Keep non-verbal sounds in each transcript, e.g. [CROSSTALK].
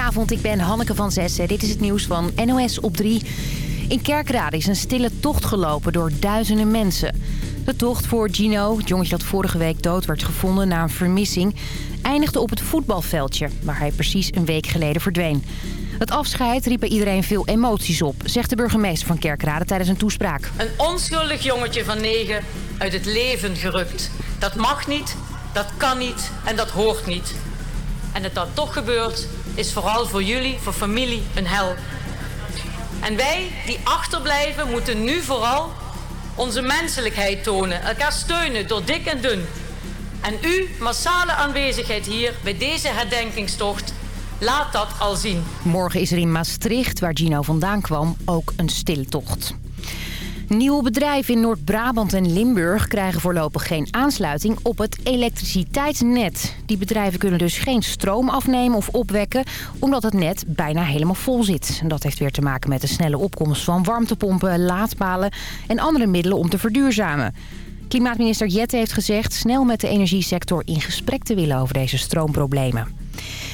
Goedenavond, ik ben Hanneke van Zessen. Dit is het nieuws van NOS op 3. In Kerkrade is een stille tocht gelopen door duizenden mensen. De tocht voor Gino, het jongetje dat vorige week dood werd gevonden na een vermissing... eindigde op het voetbalveldje, waar hij precies een week geleden verdween. Het afscheid riep bij iedereen veel emoties op, zegt de burgemeester van Kerkrade tijdens een toespraak. Een onschuldig jongetje van negen uit het leven gerukt. Dat mag niet, dat kan niet en dat hoort niet. En dat dat toch gebeurt, is vooral voor jullie, voor familie, een hel. En wij die achterblijven moeten nu vooral onze menselijkheid tonen. Elkaar steunen door dik en dun. En uw massale aanwezigheid hier bij deze herdenkingstocht laat dat al zien. Morgen is er in Maastricht, waar Gino vandaan kwam, ook een stille tocht. Nieuwe bedrijven in Noord-Brabant en Limburg krijgen voorlopig geen aansluiting op het elektriciteitsnet. Die bedrijven kunnen dus geen stroom afnemen of opwekken, omdat het net bijna helemaal vol zit. En dat heeft weer te maken met de snelle opkomst van warmtepompen, laadpalen en andere middelen om te verduurzamen. Klimaatminister Jette heeft gezegd snel met de energiesector in gesprek te willen over deze stroomproblemen.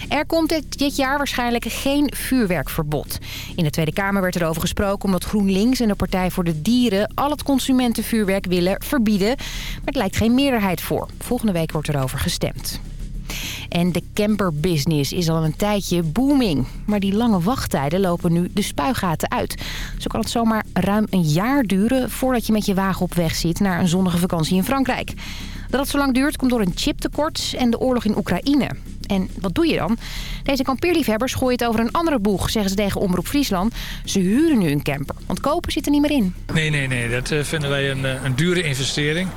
Er komt dit jaar waarschijnlijk geen vuurwerkverbod. In de Tweede Kamer werd erover gesproken omdat GroenLinks en de Partij voor de Dieren... al het consumentenvuurwerk willen verbieden. Maar er lijkt geen meerderheid voor. Volgende week wordt erover gestemd. En de camperbusiness is al een tijdje booming. Maar die lange wachttijden lopen nu de spuigaten uit. Zo kan het zomaar ruim een jaar duren voordat je met je wagen op weg zit naar een zonnige vakantie in Frankrijk. Dat het zo lang duurt komt door een chiptekort en de oorlog in Oekraïne. En wat doe je dan? Deze kampeerliefhebbers gooien het over een andere boeg, zeggen ze tegen Omroep Friesland. Ze huren nu een camper, want kopen zit er niet meer in. Nee, nee, nee. Dat eh, vinden wij een, eh, een dure investering.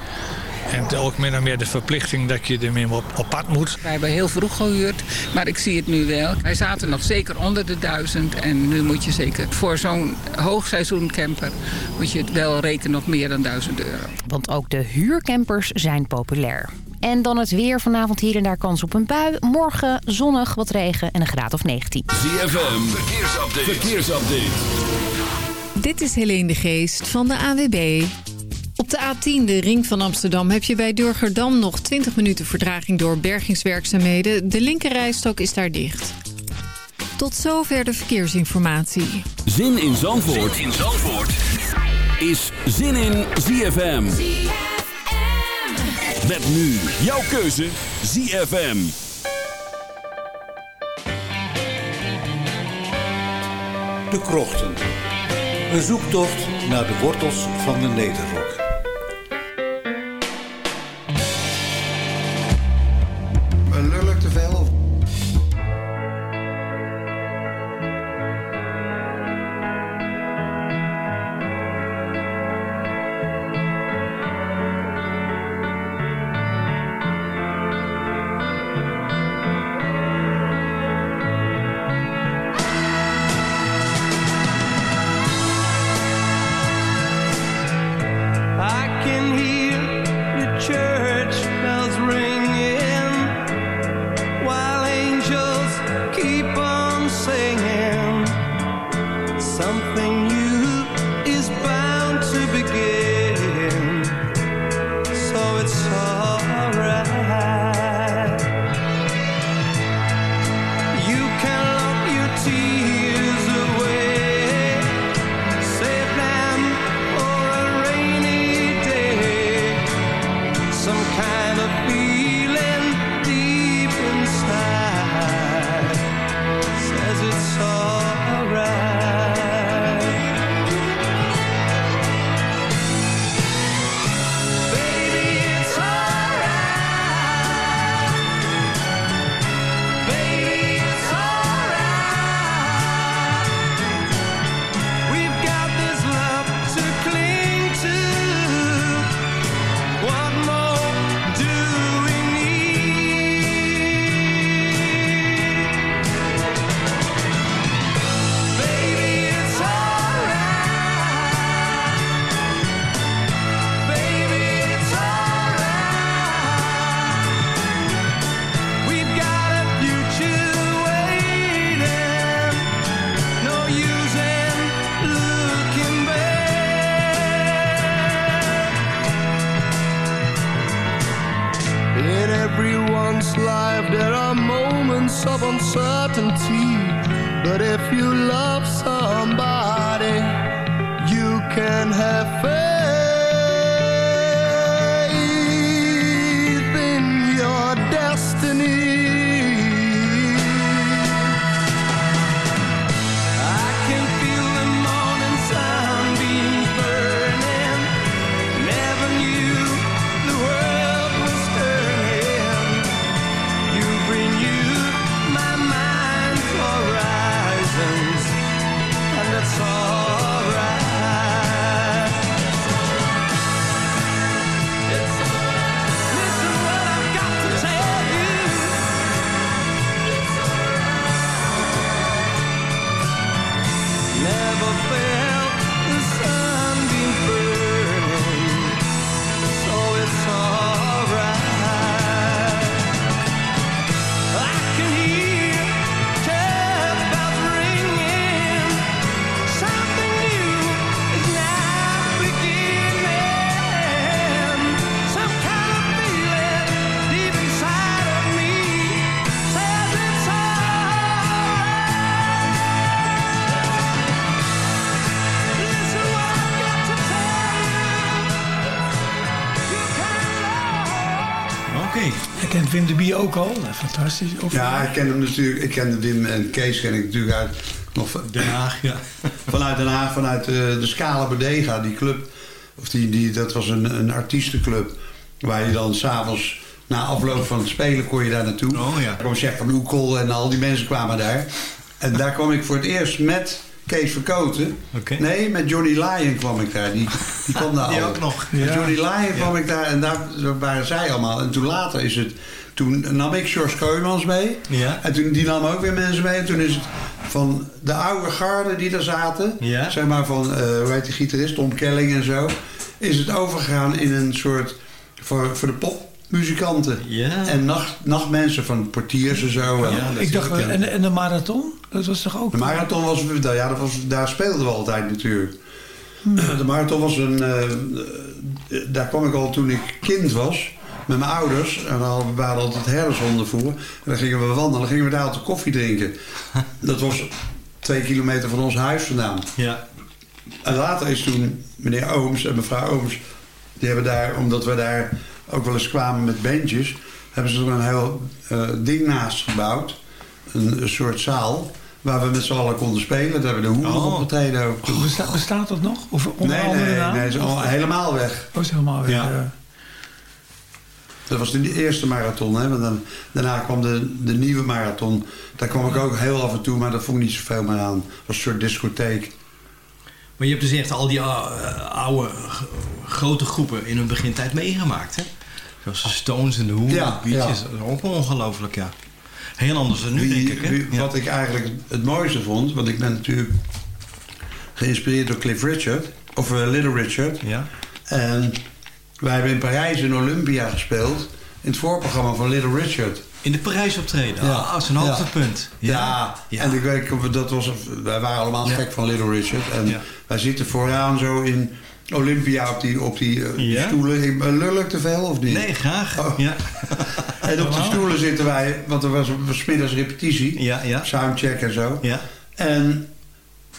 En ook min of meer de verplichting dat je ermee op, op pad moet. Wij hebben heel vroeg gehuurd, maar ik zie het nu wel. Wij zaten nog zeker onder de duizend. En nu moet je zeker voor zo'n hoogseizoen camper... moet je het wel rekenen op meer dan 1000 euro. Want ook de huurcampers zijn populair. En dan het weer. Vanavond hier en daar kans op een bui. Morgen zonnig, wat regen en een graad of 19. ZFM, verkeersupdate. verkeersupdate. Dit is Helene de Geest van de AWB. Op de A10, de ring van Amsterdam, heb je bij Durgerdam nog 20 minuten verdraging door bergingswerkzaamheden. De linkerrijstok is daar dicht. Tot zover de verkeersinformatie. Zin in Zandvoort, zin in Zandvoort. is Zin in ZFM. Met nu jouw keuze ZFM. De Krochten. Een zoektocht naar de wortels van de Nederrok. Wim de Bie ook al. Fantastisch. Of- Ja, ik ken hem natuurlijk. Ik ken Wim en Kees ken ik natuurlijk uit nog Den Haag, ja. [LAUGHS] vanuit Den Haag, vanuit eh, de Scala Bodega, die club. Of die, die, dat was een, een artiestenclub. Waar je dan s'avonds, na afloop van het spelen, kon je daar naartoe. Oh ja. Kwam Chef van Oekel en al die mensen kwamen daar. En daar kwam ik voor het eerst met Kees Verkoten. Nee, met Johnny Lyon kwam ik daar. Die, die kwam daar [LAUGHS] Die al. ook nog. Met Ja. Johnny Lyon kwam ik daar en daar waren zij allemaal. En toen later is het... Toen nam ik George Kooijmans mee. Ja. En toen, die nam ook weer mensen mee. En toen is het van de oude garde die daar zaten... Ja. zeg maar van, eh hoe heet die gitarist, Tom Kelling en zo... is het overgegaan in een soort... voor, voor de popmuzikanten. Ja. En nacht, nachtmensen van portiers en zo. En- Ja, ik dacht, en, en de marathon? Dat was toch ook... de marathon was, ja, dat was, daar speelden we altijd natuurlijk. De marathon was een, eh, eh, daar kwam ik al toen ik kind was met mijn ouders. En dan waren we altijd herdershonden voor. En dan gingen we wandelen, dan gingen we daar altijd koffie drinken. [LAUGHS] Dat was twee kilometer van ons huis vandaan. Ja. En later is toen meneer Ooms en mevrouw Ooms... die hebben daar, omdat we daar ook wel eens kwamen met bandjes... hebben ze er een heel eh, ding naast gebouwd. Een, een soort zaal waar we met z'n allen konden spelen. Daar hebben we de hoeren Oh. opgetreden ook. Oh, besta- bestaat dat nog? Of onder nee, andere nee, naam? nee, ze zijn al helemaal weg. Oh, is helemaal weg. Ja. ja. Dat was de eerste marathon. Hè? Want dan, daarna kwam de, de nieuwe marathon. Daar kwam ik ook heel af en toe, maar daar vond ik niet zoveel meer aan. Het was een soort discotheek. Maar je hebt dus echt al die uh, oude grote groepen in hun begintijd meegemaakt, hè? Zoals de Stones en de Who, Ja, ja. Dat is ook ongelooflijk, ja. Heel anders dan nu, Wie- denk ik, hè? wie- Ja. Wat ik eigenlijk het mooiste vond, want ik ben natuurlijk geïnspireerd door Cliff Richard, of eh, Little Richard. Ja. En wij hebben in Parijs in Olympia gespeeld, in het voorprogramma van Little Richard. In de Parijs optreden. Ja. Ah, is een hoogtepunt. Ja, Ja. en ik weet, dat was, wij waren allemaal gek van Little Richard. En wij zitten vooraan zo in Olympia op die, op die, eh, die stoelen. Lul ik te veel of niet? Nee, graag. Oh. Ja. [LAUGHS] En op die stoelen zitten wij, want er was, middags repetitie, Ja, ja. soundcheck en zo. Ja. En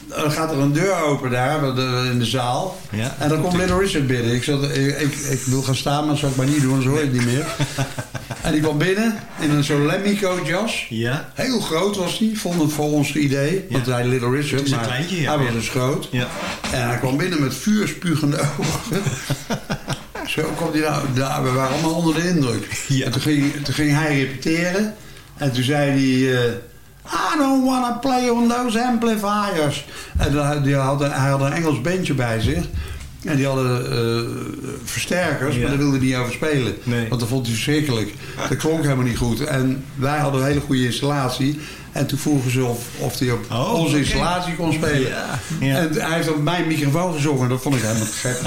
dan gaat er een deur open daar eh, in de zaal. Ja. En dan komt Little Richard binnen. Ik, zat, ik, ik, ik wil gaan staan, maar dat zou ik maar niet doen, anders hoor je het niet meer. [LAUGHS] en die kwam binnen in een zo'n Lemmico jas. Ja. Heel groot was hij, vond het voor ons idee. Want Ja. hij Little Richard, is een maar kleintje, ja. hij was dus groot. Ja. En hij kwam binnen met vuurspugende ogen. [LAUGHS] Zo kwam hij nou, nou, we waren allemaal onder de indruk. Ja. En toen ging, toen ging hij repeteren. En toen zei hij... eh, I don't want to play on those amplifiers. En dan, die had, hij had een Engels bandje bij zich. En die hadden eh, versterkers, Ja. maar daar wilde hij niet over spelen. Nee. Want dat vond hij verschrikkelijk. Dat klonk helemaal niet goed. En wij hadden een hele goede installatie. En toen vroegen ze of, of hij op Oh, onze installatie kon spelen. Ja, ja. En hij heeft op mijn microfoon gezongen. Dat vond ik helemaal gek.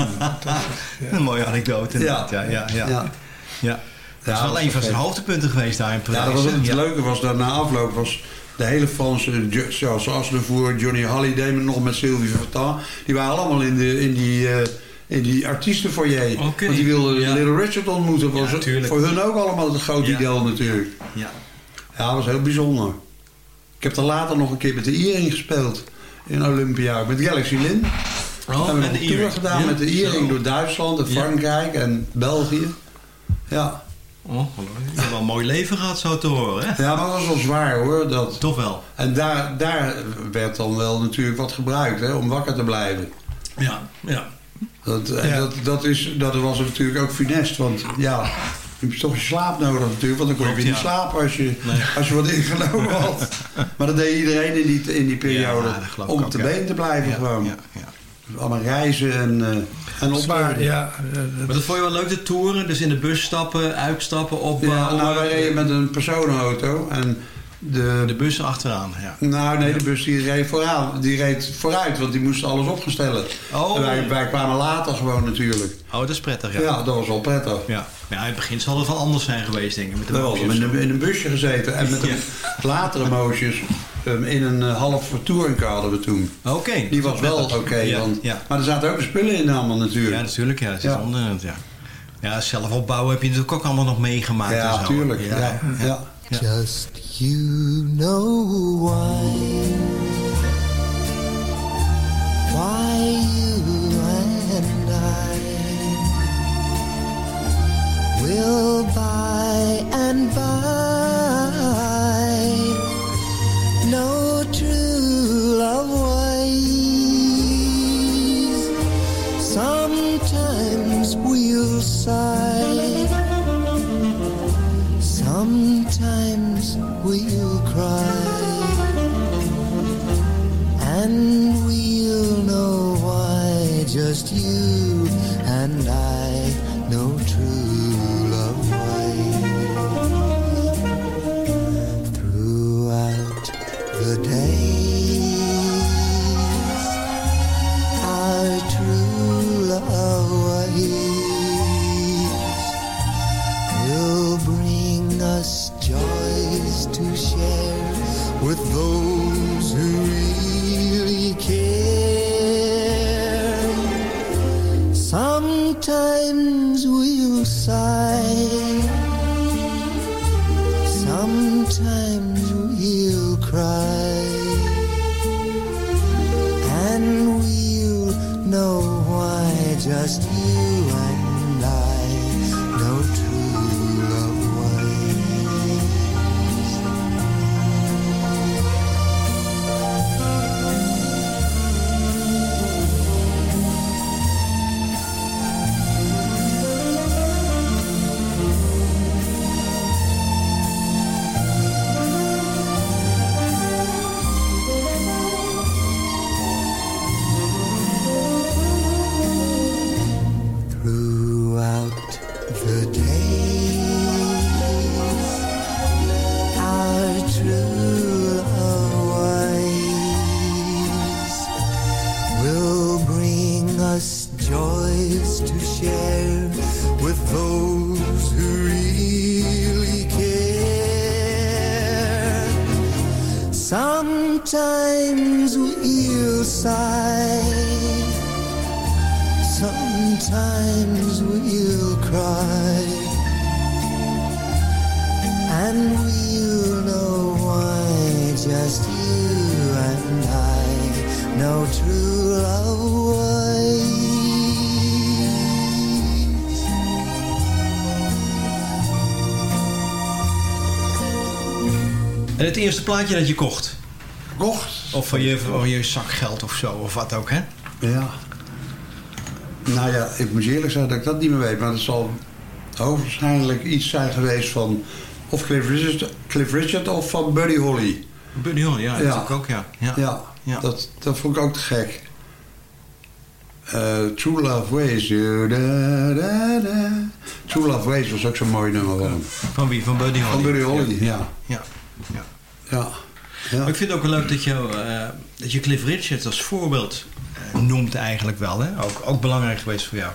[LAUGHS] Een mooie anekdote. inderdaad. Ja. Ja, ja, ja. Ja. ja. Dat is Ja, wel een van zijn hoogtepunten geweest daar in Parijs. Ja, dat was, het Ja. leuke was dat na afloop was de hele Franse, zoals Aslevoer, Johnny Halliday, maar nog met Sylvie Vartan, die waren allemaal in, de, in die, eh in die artiestenfoyer. Oké. Want die wilden Ja. Little Richard ontmoeten. Was voor hun ook allemaal het grote Ja. idee natuurlijk. Ja. Ja, dat was heel bijzonder. Ik heb er later nog een keer met de Iering gespeeld. In Olympia. Met Galaxy Lin. Oh, hebben we een tour Iering. gedaan met de Iering door Duitsland en. Frankrijk en België. Ja. Oh, wel een mooi leven gehad zo te horen, hè? Ja, maar dat was wel zwaar hoor. Dat... Toch wel. En daar, daar werd dan wel natuurlijk wat gebruikt hè, om wakker te blijven. Ja, ja. Dat, dat, dat, is, dat was natuurlijk ook funest. Want ja, je hebt toch je slaap nodig natuurlijk. Want dan kon je weer niet ja. slapen als je, als je wat ingenomen had. [LAUGHS] Maar dat deed iedereen in die, in die periode. Ja, om te been te blijven Ja, gewoon. ja, Allemaal reizen en, uh, en optreden. ja. Maar dat vond je wel leuk, de toeren? Dus in de bus stappen, uitstappen, Ja, opbouwen? nou, wij reden met een personenauto. En de, de bus achteraan, ja. Nou, nee, de bus die reed vooraan. Die reed vooruit, want die moest alles opgestellen. Oh. En wij, wij kwamen later gewoon natuurlijk. Oh, dat is prettig, ja. Ja, dat was wel prettig. Ja, ja in het begin zal het wel anders zijn geweest, denk ik. Met de We hadden bootjes. in een, in een busje gezeten. En met [LAUGHS] Ja. een latere moosjes um, in een uh, half touringcar hadden we toen. Oké. Die was wel oké. Ja, ja. Maar er zaten ook spullen in allemaal natuurlijk. Ja, natuurlijk, ja. Het is Ja. anders, ja. Ja, zelf opbouwen heb je natuurlijk ook allemaal nog meegemaakt Ja, en zo. tuurlijk, ja, ja. Just you know. Why eerste plaatje dat je kocht? Kocht? Of van je, van je zakgeld of zo, of wat ook, hè? Ja. Nou ja, ik moet eerlijk zeggen dat ik dat niet meer weet. Maar het zal hoogstwaarschijnlijk iets zijn geweest van... of Cliff Richard, Cliff Richard of van Buddy Holly. Buddy Holly, ja, natuurlijk ook, ja. Ja. Ja, Dat, dat vond ik ook te gek. Eh, True Love Ways. da, da, da, da. True Love Ways was ook zo'n mooi nummer van. Van wie? Van Buddy Holly? Van Buddy Holly, ja. Ja. ja. Ja. Maar ik vind het ook wel leuk dat je, eh, dat je Cliff Richard als voorbeeld eh, noemt eigenlijk wel. Hè? Ook, ook belangrijk geweest voor jou.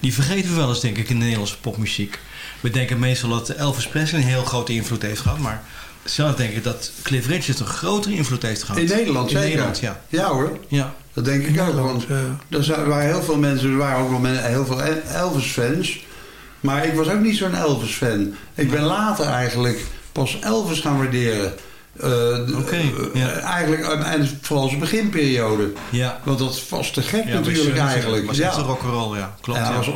Die vergeten we wel eens, denk ik, in de Nederlandse popmuziek. We denken meestal dat Elvis Presley een heel grote invloed heeft gehad. Maar zelf denk ik dat Cliff Richard een grotere invloed heeft gehad. In Nederland, In zeker. Nederland, ja. Ja hoor. Ja. Dat denk ik ook. Want er zijn- waren heel veel mensen, er waren ook wel heel veel Elvis-fans. Maar ik was ook niet zo'n Elvis-fan. Ik ben later eigenlijk pas Elvis gaan waarderen. Eh, eh, Eigenlijk, eh, en vooral zijn beginperiode. Ja. Want dat was te gek Ja, natuurlijk was, eigenlijk. was echt een rock'n'roll, ja. Klopt, Ja, ja. hij was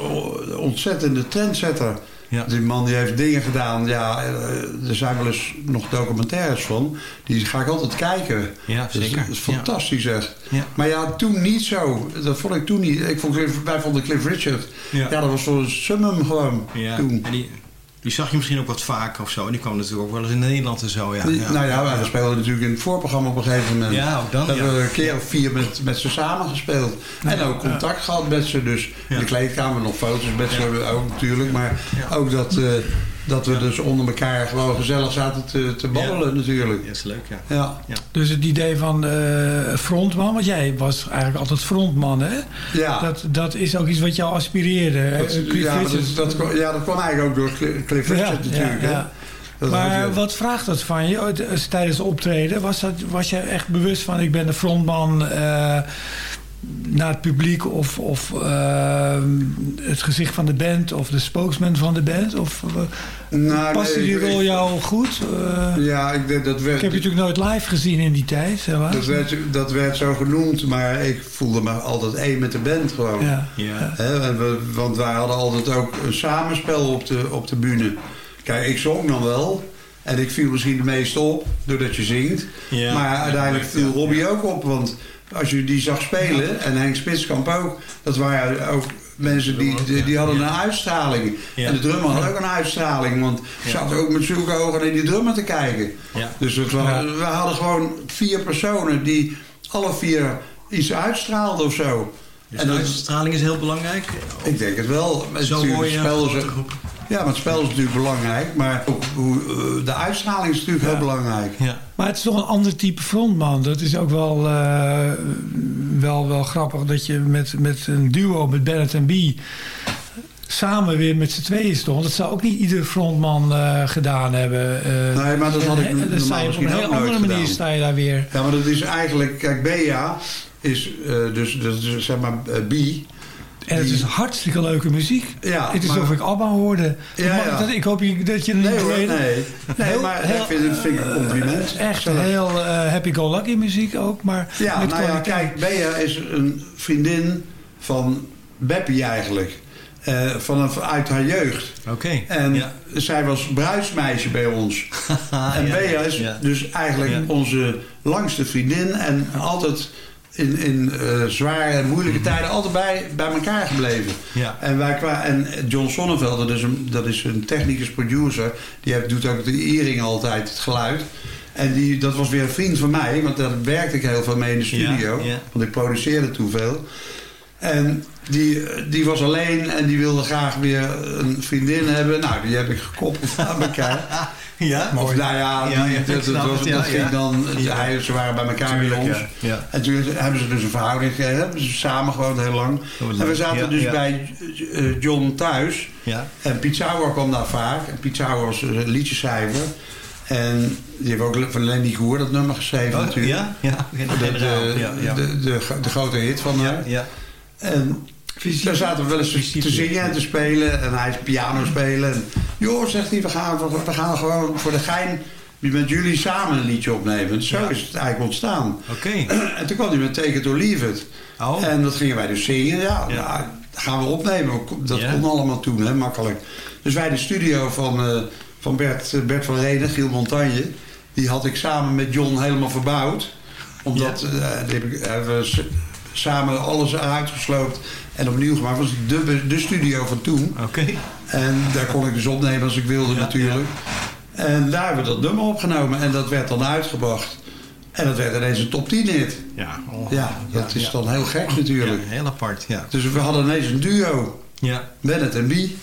een ontzettende trendsetter. Ja. Die man die heeft dingen gedaan. Ja, eh, er zijn wel eens nog documentaires van. Die ga ik altijd kijken. Ja, Dat is- zeker. Dat is fantastisch echt. Ja. Maar ja, toen niet zo. Dat vond ik toen niet. Ik vond, Cliff- wij vonden Cliff Richard. Ja. Ja, dat was een summum gewoon. Ja. Toen. En die, die zag je misschien ook wat vaker of zo. En die kwam natuurlijk ook wel eens in Nederland en zo. Ja. Nou ja, we speelden natuurlijk in het voorprogramma op een gegeven moment. Ja, ook dan, We hebben ja. we een keer of vier met, met ze samen gespeeld. En ook contact gehad met ze. Dus in de kleedkamer nog foto's met ze ook natuurlijk. Maar ook dat, eh, dat we dus onder elkaar gewoon gezellig zaten te, te babbelen natuurlijk. Dat is leuk, ja. Ja. Dus het idee van eh, frontman, want jij was eigenlijk altijd frontman, hè? Ja. Dat, dat is ook iets wat jou aspireerde. Dat- Cliff ja, dat, ja, dat kwam eigenlijk ook door Cl- Cliff Richard Ja, natuurlijk. ja, hè. ja. Maar je- wat vraagt dat van je eh, tijdens het optreden? Was, dat, was je echt bewust van ik ben de frontman eh, naar het publiek of, of eh, het gezicht van de band of de spokesman van de band? Of eh, Nou, paste nee, die rol ik- jou goed? Eh, Ja, ik, denk dat werd, ik heb je natuurlijk nooit live gezien in die tijd. Dat werd, dat werd zo genoemd, maar ik voelde me altijd één met de band gewoon. Ja. We, want wij hadden altijd ook een samenspel op de, op de bühne. Kijk, ik zong dan wel. En ik viel misschien het meest op, doordat je zingt. Ja. maar uiteindelijk Ja. viel Robbie ook op. Want als je die zag spelen, en Henk Spitskamp ook... dat waren ook mensen die, die, die hadden een uitstraling. En de drummer had ook een uitstraling. Want ik zat ook met zulke ogen naar die drummer te kijken. Dus het was, we hadden gewoon vier personen die alle vier iets uitstraalden of zo. Dus en de uitstraling is heel belangrijk. ik denk het wel. Zo je spel groep. Ja, maar het spel is natuurlijk belangrijk. Maar ook hoe, eh, de uitstraling is natuurlijk heel belangrijk. Ja. Maar het is toch een ander type frontman. Dat is ook wel, eh, wel, wel grappig dat je met, met een duo met Bennett en B samen weer met z'n tweeën stond. Dat zou ook niet iedere frontman eh, gedaan hebben. Eh, Nee, maar dat had ik normaal sta je op een heel nooit andere manier gedaan. sta je daar weer. Ja, maar dat is eigenlijk... Kijk, Bea is eh, dus, dus zeg maar B. En het is hartstikke leuke muziek. Ja, het is maar- alsof ik Abba hoorde. Ja, ja. dat, ik hoop je, dat je het niet Nee hoor, weet. nee. Nee, maar ik vind het- vind ik een compliment. Echt Zelf. heel eh, happy-go-lucky muziek ook. Maar Ja, met nou ja, kijk, Bea is een vriendin van Beppie eigenlijk. Eh, vanaf uit haar jeugd. Oké. En Ja. zij was bruidsmeisje bij ons. [LAUGHS] en ja, Bea is ja. dus eigenlijk Ja. onze langste vriendin. En altijd in, in eh, zware en moeilijke tijden altijd bij, bij elkaar gebleven. Ja. En, wij kwa en John Sonneveld, dat is een, dat is een technicus producer. Die heeft, doet ook de earring altijd, het geluid. En die, dat was weer een vriend van mij, want daar werkte ik heel veel mee in de studio. Ja, ja. Want ik produceerde toen veel. En die, die was alleen en die wilde graag weer een vriendin hebben. Nou, die heb ik gekoppeld aan elkaar. [LAUGHS] Ja? Of nou ja, dat, dat, snap was- het, dat ging dan... Hij, ze waren bij elkaar Tuurlijk, ons. En toen hebben ze dus een verhouding gekregen. Hebben ze samen gewoond heel lang. en we zaten dus bij eh, John thuis. Ja. En Piet Sauer kwam daar vaak. En Piet Sauer was een liedjeschrijver. En die heeft ook van Lenny Goer dat nummer geschreven Oh, natuurlijk. ja? Ja, De, ja. De, de, de grote hit van hem. Ja. En daar zaten we wel eens te zingen en te spelen. En hij is piano spelen. En, joh, zegt hij, we gaan, we gaan gewoon voor de gein met jullie samen een liedje opnemen. Zo Ja. is het eigenlijk ontstaan. Oké. En toen kwam hij met Take It or Leave It. Oh. En dat gingen wij dus zingen. Ja, Ja. nou, gaan we opnemen. Dat Ja. kon allemaal toen, hè, makkelijk. Dus wij de studio van, eh, van Bert, eh, Bert van Reden, Giel Montagne... die had ik samen met John helemaal verbouwd. Omdat eh, die hebben we samen alles uitgesloopt en opnieuw gemaakt. Dat was de, de studio van toen. Oké. En daar kon ik dus opnemen als ik wilde Ja, natuurlijk. En daar hebben we dat nummer opgenomen en dat werd dan uitgebracht. En dat werd ineens een top 10 hit. Ja, oh. Ja, dat is ja. dan heel gek natuurlijk. Ja, heel apart, ja. Dus we hadden ineens een duo. Ja. Bennett en Bie.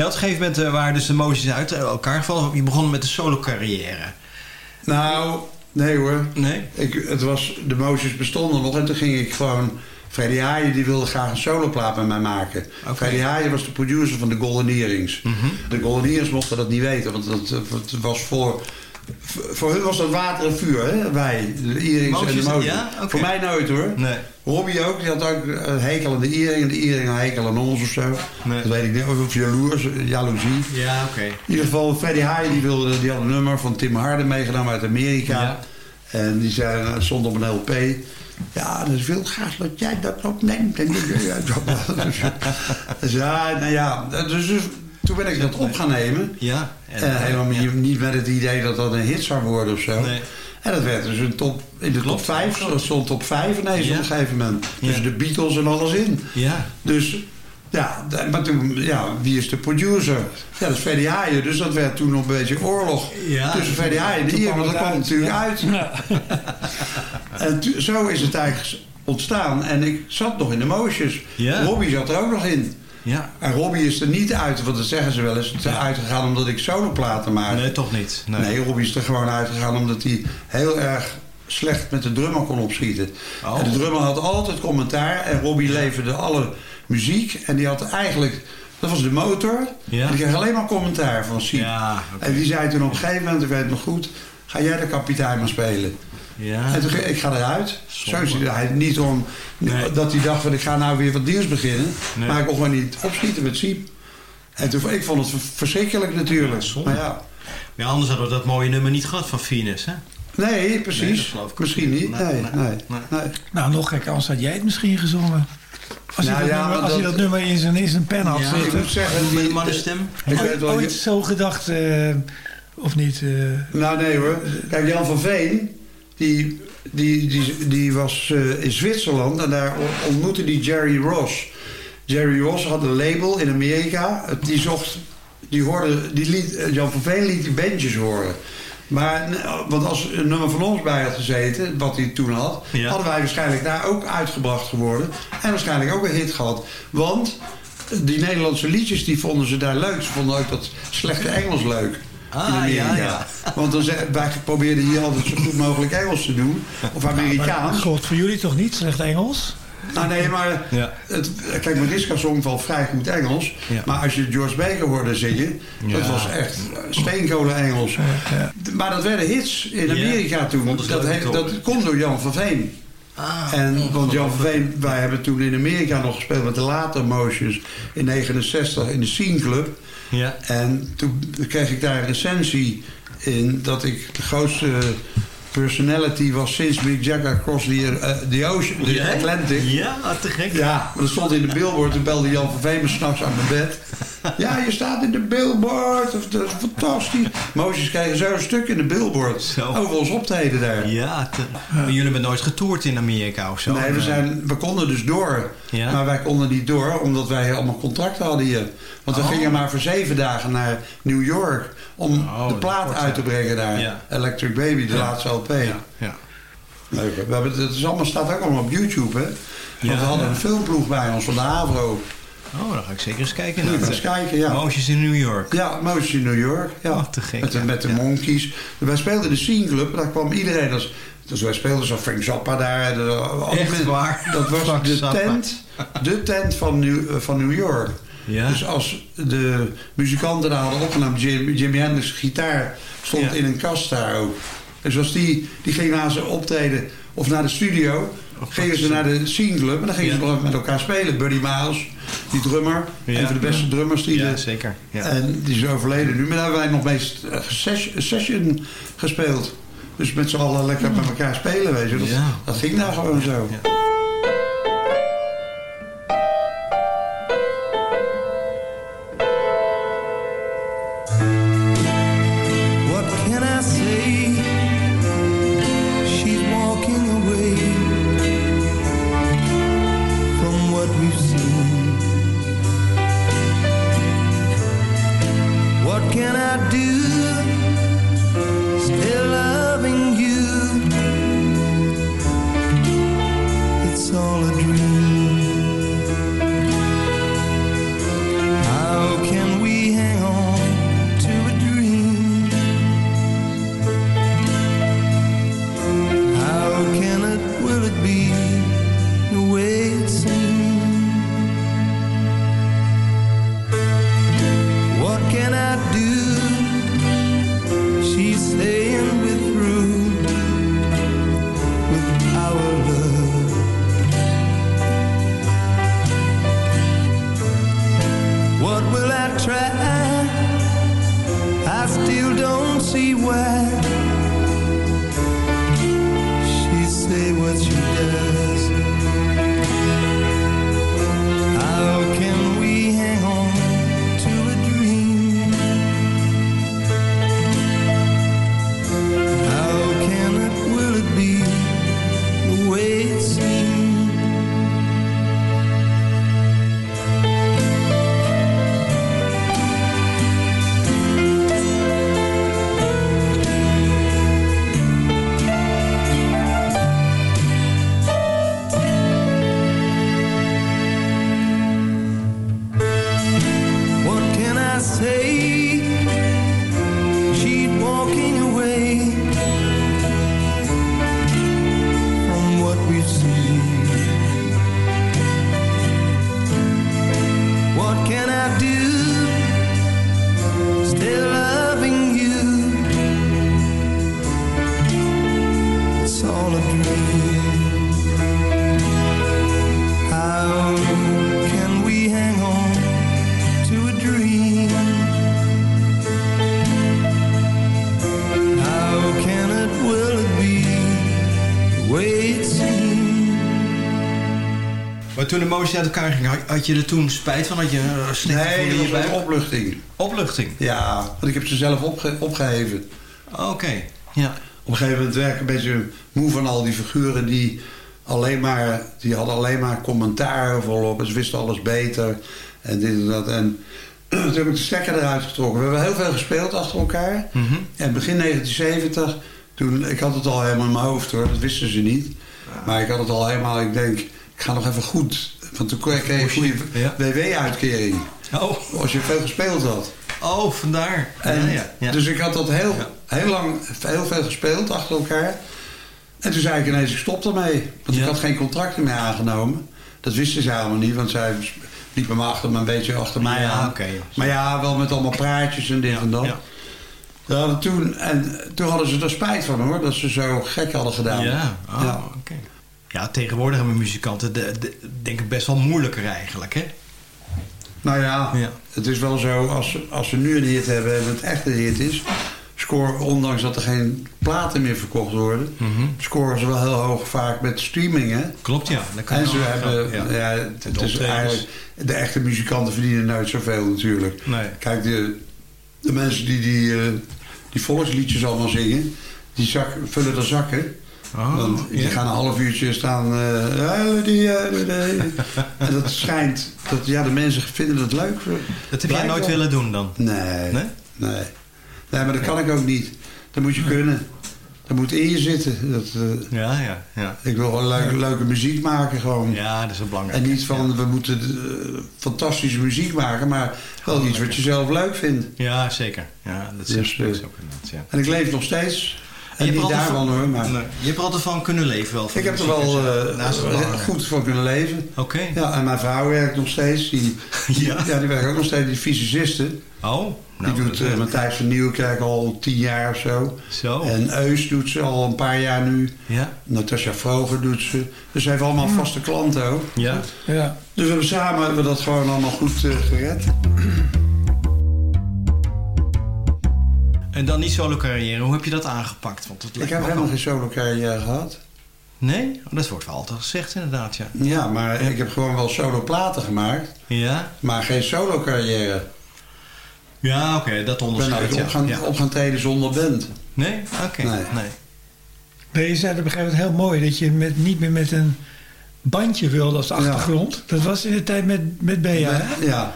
Ja, op een gegeven moment eh, waren dus de moties uit elkaar gevallen. Je begon met de solo carrière. Nou, nee hoor. Nee? Ik, het was, de moties bestonden nog en toen ging ik gewoon... Freddy Haaien die wilde graag een soloplaat met mij maken. Freddy Haaien was de producer van de Golden Earrings. Mhm. De Golden Earrings mochten dat niet weten, want dat, het was voor... Voor hun was dat water en vuur, hè? wij, de earrings en de ja? Oké. Voor mij nooit hoor. Nee. Robbie ook, die had ook een hekel aan de en de earring een hekel aan ons of zo. Dat weet ik niet, of jaloers, jaloezie. Ja, oké. In ieder geval, Freddie Haaien die, wilde, die had een nummer van Tim Harden meegenomen uit Amerika. Ja. En die zei, het stond op een LP. Ja, dus ik wil graag dat jij dat opneemt. En [LAUGHS] ja, dus, [LAUGHS] dus ja, nou ja, dus toen ben ik dat op gaan nemen. Ja. En, helemaal niet- niet met het idee dat dat een hit zou worden of zo. Nee. En dat werd dus een top, in de top 5. Dat stond top 5 ineens Ja. op een gegeven moment. Tussen de Beatles en alles in. Ja. Dus ja, maar toen, ja, wie is de producer? Ja, dat is Freddie Haaien. Dus dat werd toen nog een beetje oorlog Ja. tussen Freddie Haaien en hier. Want dat kwam uit, natuurlijk ja. uit. [LAUGHS] en zo is het eigenlijk ontstaan. En ik zat nog in de motions. Ja. Robbie zat er ook nog in. Ja. En Robbie is er niet uit, want dat zeggen ze wel eens, is uitgegaan omdat ik soloplaten maak. Nee, toch niet. Nee. Nee, Robbie is er gewoon uitgegaan omdat hij heel erg slecht met de drummer kon opschieten. Oh. En de drummer had altijd commentaar en Robbie leverde alle muziek. En die had eigenlijk, dat was de motor. Ja. En die kreeg alleen maar commentaar van Siep. Ja. En die zei toen op een gegeven moment, ik weet het nog goed, ga jij de kapitein maar spelen. Ja. En toen ging ik ga eruit. Zo hij hij- niet om Nee. dat hij dacht van ik ga nou weer wat nieuws beginnen. Nee. Maar ik kon gewoon niet opschieten met Siep. En toen, ik vond het verschrikkelijk natuurlijk. zonde. maar ja. Ja, anders hadden we dat mooie nummer niet gehad van Venus, hè? Nee, Nee, dat precies. Misschien niet. Nee, Nee, nee, nee, nee. Nou, nog gek, anders had jij het misschien gezongen. Als, Nou hij, dat ja, nummer, als hij dat- dat nummer in zijn, in zijn pen had Ja, Ik moet zeggen, Met mannenstem. Ooit, wel, ooit zo gedacht, eh, of niet? eh, Nou nee hoor. Kijk, Jan van Veen, die, die, die, die was eh, in Zwitserland en daar on- ontmoette die Jerry Ross. Jerry Ross had een label in Amerika. Die zocht, die hoorde, die liet, eh, Jan van Veen liet die bandjes horen. Maar, eh, want als een nummer van ons bij had gezeten, wat hij toen had, Ja. hadden wij waarschijnlijk daar ook uitgebracht geworden. En waarschijnlijk ook een hit gehad. Want die Nederlandse liedjes, die vonden ze daar leuk. Ze vonden ook dat slechte Engels leuk. Ah, in Amerika. ja, ja. Want dan zei, wij probeerden hier altijd zo goed mogelijk Engels te doen. Of Amerikaans. God, voor jullie toch niet slecht Engels? Nou nee, maar Ja. het, kijk, Mariska zong wel vrij goed Engels. Ja. Maar als je George Baker hoorde zingen, dat Ja. was echt steenkolen Engels. Maar dat werden hits in Amerika toen. Dat, dat komt door Jan van Veen. Ah, En, want Jan van Veen, wij hebben toen in Amerika nog gespeeld met de later motions in 69 in de Scene Club. Ja. En toen kreeg ik daar een recensie in dat ik de grootste personality was sinds Mick Jagger across the, eh, the ocean, the? Atlantic. Ja, te gek. Ja, maar dat stond in de billboard. Toen belde Jan van Veen me s'nachts aan mijn bed. [LAUGHS] Ja, je staat in de billboard. Of, Dat is fantastisch. Mozes kregen zo een stuk in de billboard. Zo. Over ons optreden daar. Ja, te- maar jullie hebben nooit getoerd in Amerika of zo? Nee, we, zijn, we konden dus door. Ja. Maar wij konden niet door omdat wij allemaal contracten hadden hier. Want we Oh. gingen maar voor zeven dagen naar New York om Oh, de plaat uit ja. te brengen daar. Ja. Electric Baby, de Ja. laatste LP. Ja, ja. Leuk. We hebben, het is allemaal, staat ook allemaal op YouTube, hè? Want Ja, we hadden ja. een filmploeg bij ons van de Avro. Oh, dan ga ik zeker eens kijken. Maar eens kijken, ja. Motions in New York. Ja, Moses in New York. Ja. Oh, te gek, Met, de, ja. met de Ja. Monkeys. Wij speelden de Scene Club. Daar kwam iedereen. Als, dus wij speelden zo Frank Zappa daar. De, Echt waar? Dat was de tent, de tent van New, eh, van New York. Ja. Dus als de muzikanten daar hadden opgenomen... Jim, Jimi Hendrix gitaar stond Ja. in een kast daar ook. Dus als die, die ging na zijn optreden of naar de studio... gingen ze naar de Scene Club en dan gingen Ja. ze nog met elkaar spelen. Buddy Miles, die drummer. Ja. Een van de beste drummers die Ja, er zeker. Ja. en die is overleden nu. Maar daar hebben wij nog meest eh, ses- session gespeeld. Dus met z'n allen lekker met elkaar spelen, weet je. Dat, dat ging daar gewoon zo. See why De motie uit elkaar ging, had, je er toen spijt van? Had je een slechte Nee, dat je was opluchting. Opluchting? Ja, want ik heb ze zelf opge opgeheven. Oké, ja. Op een gegeven moment werd ik een beetje moe van al die figuren die alleen maar, die hadden alleen maar commentaar volop. En ze wisten alles beter. En dit en dat. En [CLEARS THROAT] toen heb ik de stekker eruit getrokken. We hebben heel veel gespeeld achter elkaar. Mhm. En begin 1970, toen, ik had het al helemaal in mijn hoofd hoor, dat wisten ze niet. Maar ik had het al helemaal, ik denk, ik ga nog even goed. Want toen kreeg ik een goede Ja. WW-uitkering. Oh. Als je veel gespeeld had. Oh, vandaar. En, ja, ja, ja. Dus ik had dat heel, heel lang, heel veel gespeeld achter elkaar. En toen zei ik ineens, ik stop ermee. Want ik had geen contracten meer aangenomen. Dat wisten ze helemaal niet, want zij liepen me achter me een beetje achter mij aan. Maar ja, wel met allemaal praatjes en dit en dat. ja. Ja, toen, en toen hadden ze er spijt van hoor, dat ze zo gek hadden gedaan. Ja, oh, Ja. oké. Ja, tegenwoordig hebben muzikanten, de, de, denk ik, best wel moeilijker eigenlijk, hè? Nou ja, Ja. het is wel zo, als, als ze nu een hit hebben en het echt een hit is... scoren, ondanks dat er geen platen meer verkocht worden... scoren ze wel heel hoog vaak met streaming, hè? Klopt, ja. Dan kan En ze hebben, ja, ja. het is eigenlijk, de echte muzikanten verdienen nooit zoveel natuurlijk. Nee. Kijk, de, de mensen die die, eh, die volksliedjes allemaal zingen, die zak, vullen de zakken. Oh, Want die ja. gaan een half uurtje staan. eh, eh, en dat schijnt, dat, ja, de mensen vinden het leuk. Dat heb jij nooit willen doen dan? Nee, Nee? nee. Nee, maar dat kan ik ook niet. Dat moet je kunnen. Dat moet in je zitten. Dat, eh, Ja, ja, ja. ik wil gewoon leuke, leuke muziek maken gewoon. Ja, dat is wel belangrijk. En niet van, we moeten fantastische muziek maken, maar wel iets wat je zelf leuk vindt. Ja, zeker. Ja, dat Dus, is eh, ook inderdaad, ja. En ik leef nog steeds. En Je hebt niet er altijd daarvan van- hoor, maar Nee, je hebt er altijd van kunnen leven wel. van ik heb er wel belangrijk. goed van kunnen leven. Oké. Ja, en mijn vrouw werkt nog steeds. Die, [LAUGHS] Ja? ja? die werkt ook nog steeds, die fysiciste. Oh, nou, die doet uh, Matthijs van Nieuwkerk al tien jaar of zo. Zo. En Eus doet ze al een paar jaar nu. Ja. Natasja Vroger doet ze. Dus ze heeft allemaal vaste klanten ook. Ja. Ja. Dus we hebben samen hebben we dat gewoon allemaal goed gered. En dan die solo carrière, hoe heb je dat aangepakt? Want dat Ik heb helemaal geen solo carrière gehad. Nee? Oh, dat wordt wel altijd gezegd inderdaad, ja. Ja, maar ik heb gewoon wel solo platen gemaakt. Ja? Maar geen solo carrière. Ja, oké, dat Ik ben ja. op gaan, ja. op gaan treden zonder band. Nee? Oké, Nee. nee. Nee, je zei op een gegeven moment heel mooi dat je met, niet meer met een bandje wilde als achtergrond. Dat was in de tijd met, met Bea, hè? Ja.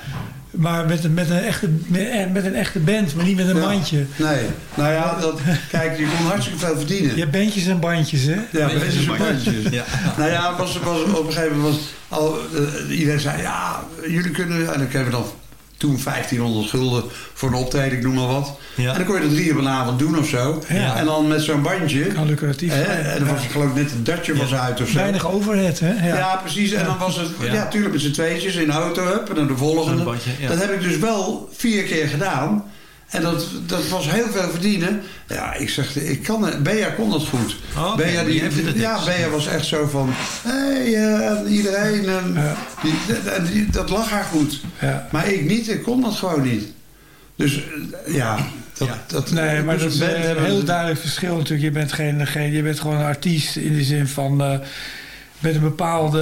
Maar met, een- met, een echte, met, met een echte band, maar niet met een Ja. bandje. Nee. Nou ja, dat, kijk, je kon hartstikke veel verdienen. Je hebt bandjes en bandjes, hè? Ja, Bandjes en bandjes. Ja. Nou ja, het was, was, op een gegeven moment was al, eh, iedereen zei, ja, jullie kunnen... En dan kregen we dan toen 1500 gulden voor een optreden, ik noem maar wat. Ja. En dan kon je er drie op een avond doen of zo. Ja. En dan met zo'n bandje. Kan lucratief Hè, en dan was het geloof ik net een datje was uit of zo. Weinig overhead, hè? Ja. Precies. En dan was het, Ja. tuurlijk met z'n tweetjes in de auto, hup, en dan de volgende. Bandje. Dat heb ik dus wel vier keer gedaan. En dat, dat was heel veel verdienen. Ja, ik zeg, ik kan het. Bea kon dat goed. Oh, Bea, die heeft het ja. Bea was echt zo van... Hé, hey, eh, iedereen, en die, die- dat lag haar goed. Maar ik niet, ik kon dat gewoon niet. Dus eh, ja, dat, dat, Nee, maar dat is een eh, heel duidelijk verschil natuurlijk. Je bent, geen, geen, je bent gewoon een artiest in de zin van... eh, met een bepaalde...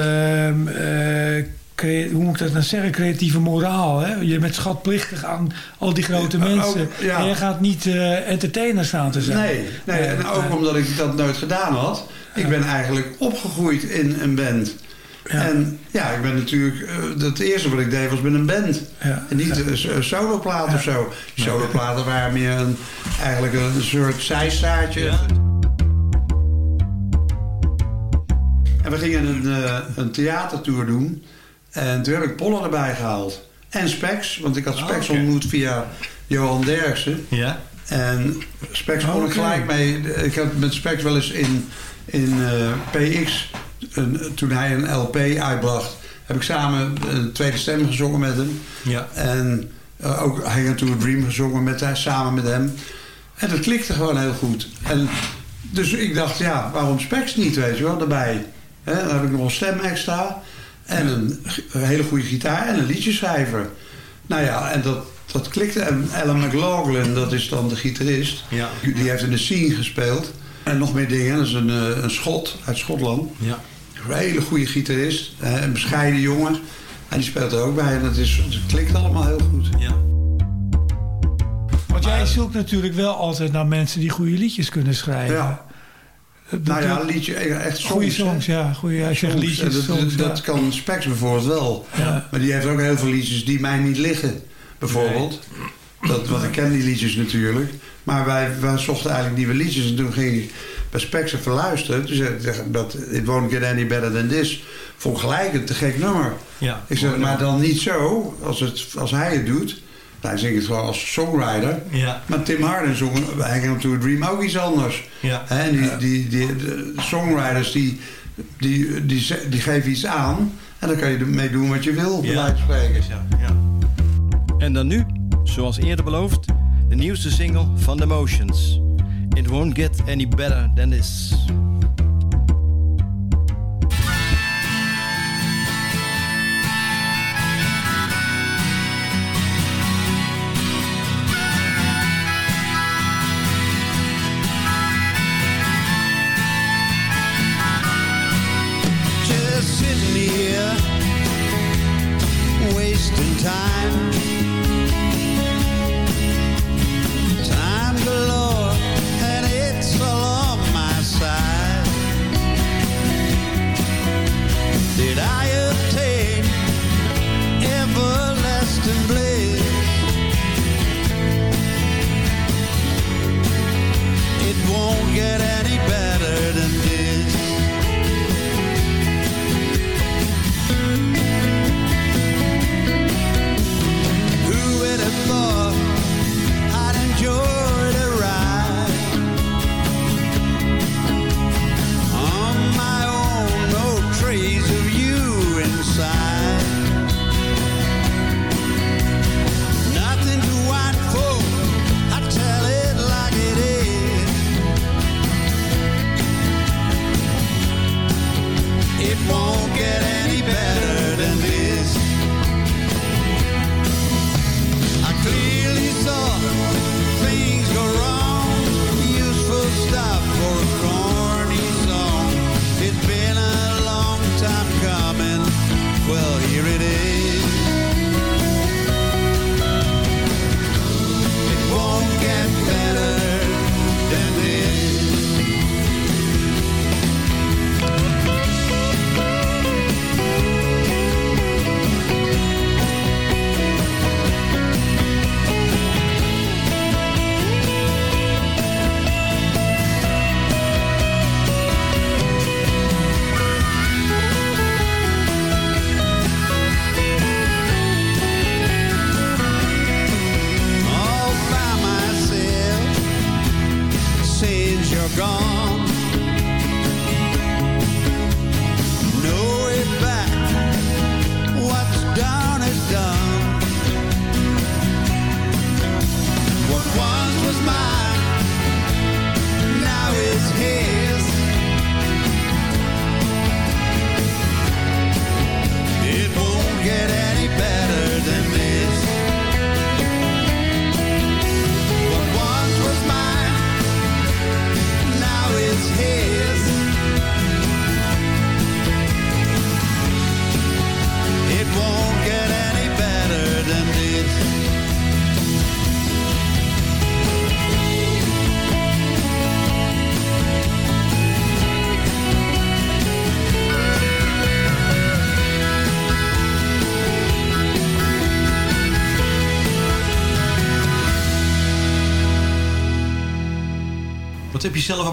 eh, hoe moet ik dat nou zeggen? Creatieve moraal. Hè? Je bent schatplichtig aan al die grote Ja, mensen. ook, ja. En je gaat niet eh entertainer staan te zijn. Nee, nee Eh, en ook eh, omdat ik dat nooit gedaan had. Ik ben eigenlijk opgegroeid in een band. En ja, ik ben natuurlijk... eh, het eerste wat ik deed was met een band. En niet een soloplaat of zo. Soloplaten waren meer een, eigenlijk een soort zijstaartje. En we gingen een, eh, een theatertour doen. En toen heb ik Pollen erbij gehaald. En Specs, want ik had Specs ontmoet via Johan Derksen. Ja. En Specs kon ik gelijk mee. Ik had met Specs wel eens in, in eh, PX, een, toen hij een LP uitbracht, heb ik samen een tweede stem gezongen met hem. Ja. En eh, ook Hang to a Dream gezongen met, hij- samen met hem. En dat klikte gewoon heel goed. En dus ik dacht, ja, waarom Specs niet, weet je wel, daarbij. Dan heb ik nog een stem extra. En een, hele goede gitaar en een liedjeschrijver. Nou ja, en dat, dat klikte. En Alan McLaughlin, dat is dan de gitarist. Ja. Die heeft in de scene gespeeld. En nog meer dingen. Dat is een, eh, een schot uit Schotland. Ja. Een hele goede gitarist. Een bescheiden jongen. En die speelt er ook bij. En dat, is, het klikt allemaal heel goed. Ja. Want jij zoekt natuurlijk wel altijd naar mensen die goede liedjes kunnen schrijven. Ja. Dat- Nou ja, liedje, echt songs. Goede hè. songs, ja. Goeie, als je zegt liedjes, En dat, songs, dat ja. kan Specs bijvoorbeeld wel. Ja. Maar die heeft ook heel veel liedjes die mij niet liggen. Bijvoorbeeld. Dat, want ik ken die liedjes natuurlijk. Maar wij, wij zochten eigenlijk nieuwe liedjes. En toen ging ik bij Specs even luisteren. Toen zei ik dat It Won't Get Any Better Than This. Vond gelijk een te gek nummer. Ja. Ik zeg, maar dan niet zo, als, het, als hij het doet. Hij zingt het gewoon als songwriter. Ja. Maar Tim Harden zong A Dream ook iets anders. Ja. En die, die, die, de songwriters die, die, die, die geven iets aan. En dan kan je ermee doen wat je wil, Ja. spreken. Ja, ja. En dan nu, zoals eerder beloofd, de nieuwste single van The Motions. It won't get any better than this. Time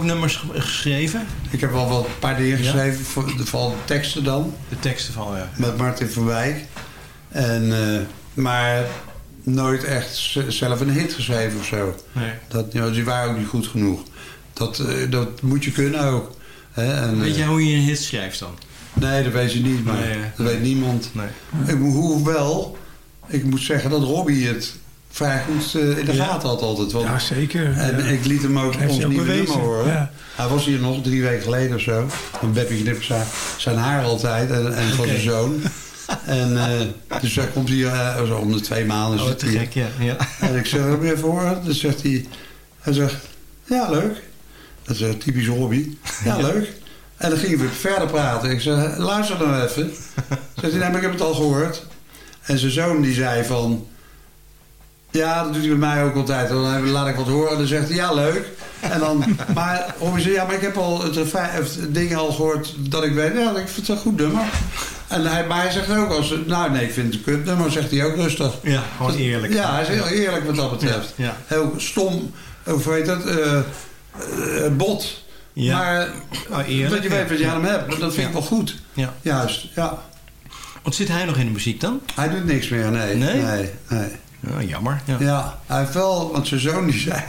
nummers ge- geschreven? Ik heb wel wat een paar dingen geschreven, voor, vooral de teksten dan. De teksten van, ja. Met Martin van Wijk. En, eh, maar nooit echt zelf een hit geschreven of zo. Nee. Dat, ja, die waren ook niet goed genoeg. Dat, eh, dat moet je kunnen ook. Hè? En, Weet eh, jij hoe je een hit schrijft dan? Nee, dat weet je niet, maar Nee, dat weet niemand. Nee. Ik, moet- hoewel, ik moet zeggen dat Robbie het vrij goed eh, in de gaten had altijd. Want, Ja, zeker. En ik liet hem ook ons hij nieuwe nummer horen. ja. Hij was hier nog drie weken geleden of zo. En Beppie knipt zijn, zijn haar altijd en, en van zijn zoon. [LAUGHS] En eh, dus hij komt hier eh, zo om de twee maanden. Oh, te hij. gek, ja. ja. En ik zeg, heb je even horen? Dan zegt hij, hij zegt, ja leuk. Dat is een typisch hobby. Ja, leuk. En dan gingen we verder praten. Ik zeg, luister nou even. [LAUGHS] Zegt hij, nee, maar ik heb het al gehoord. En zijn zoon die zei van... Ja, dat doet hij bij mij ook altijd. Dan laat ik wat horen. Dan zegt hij, ja, leuk. En dan, [LAUGHS] maar zei, ja, maar ik heb al het, ding al gehoord dat ik weet. Ja, ik vind het een goed nummer. En hij, maar hij zegt ook, als, nou nee, ik vind het een kut nummer, zegt hij ook rustig. Ja, gewoon eerlijk. Ja, hij is heel eerlijk wat dat betreft. Ja, ja. Heel stom, of hoe heet dat, eh, eh, bot. Ja. Maar Oh, eerlijk, dat je weet wat je aan hem hebt, dat vind ik wel goed. Ja. Juist, ja. Want zit hij nog in de muziek dan? Hij doet niks meer, nee. Nee? Nee, nee. Ja, jammer. Ja. Ja, hij heeft wel, want zijn zoon die zei...